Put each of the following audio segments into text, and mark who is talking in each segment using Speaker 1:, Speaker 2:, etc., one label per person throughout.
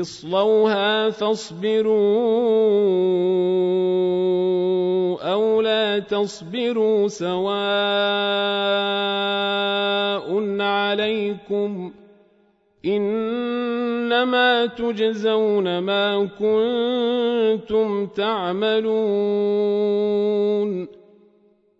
Speaker 1: اصلوها فاصبروا أو لا تصبروا سواء عليكم إنما تجزون ما كنتم تعملون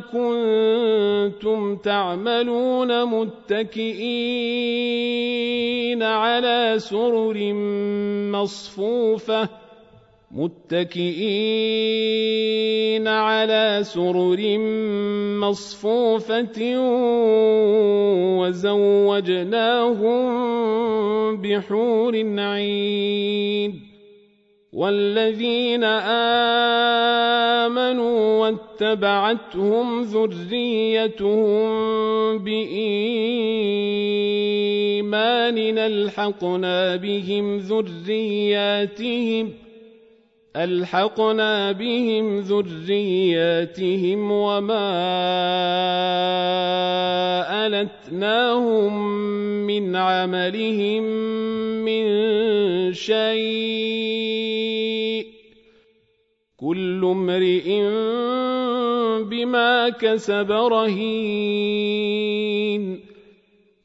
Speaker 1: كنتم تعملون متكئين على سرر مصفوفة متكئين على سرر مصفوفة وزوجناهم بحور عين. والذين آمنوا واتبعتهم ذريتهم بإيمان ألحقنا بهم ذرياتهم ألحقنا بهم ذرياتهم وما ألتناهم من عملهم من شيء. كل امرئ بما كسب رهين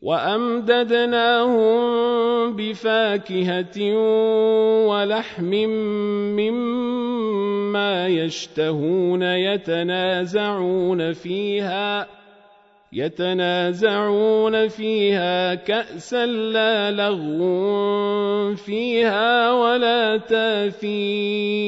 Speaker 1: وأمددناهم بفاكهة ولحم مما يشتهون يتنازعون فيها يتنازعون فيها كأسا لا لغو فيها ولا تاثيم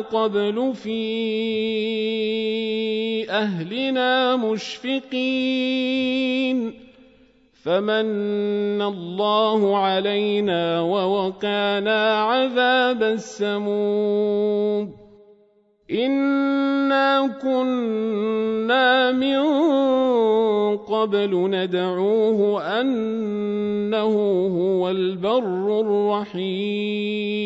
Speaker 1: قبل في أهلنا مشفقين فمن الله علينا ووقانا عذاب السموم إنا كنا من قبل ندعوه أنه هو البر الرحيم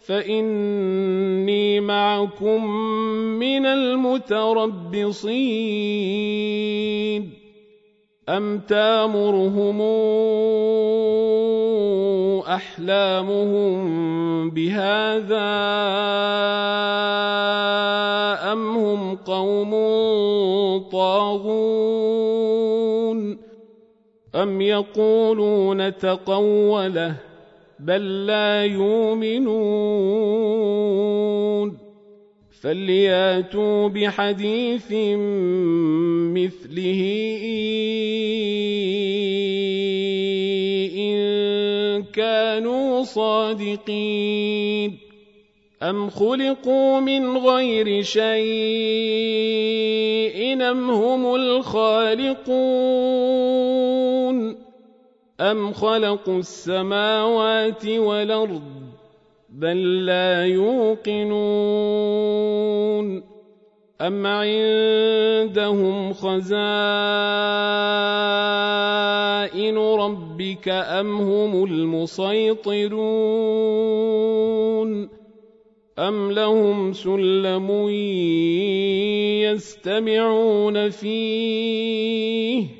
Speaker 1: فإني معكم من المتربصين أم تامرهم أحلامهم بهذا أم هم قوم طاغون أم يقولون تقوله بل لا يؤمنون. فلياتوا بحديث مثله إن كانوا صادقين. أم خلقوا من غير شيء أم هم الخالقون؟ أم خلقوا السماوات والأرض بل لا يوقنون أم عندهم خزائن ربك أم هم المسيطرون أم لهم سلم يستمعون فيه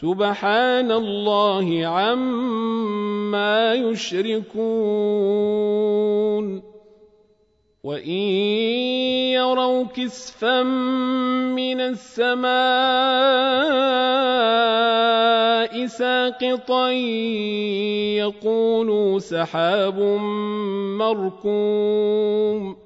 Speaker 1: سبحان الله عما يشركون وإن يروا كسفا من السماء ساقطا يقولوا سحاب مركوم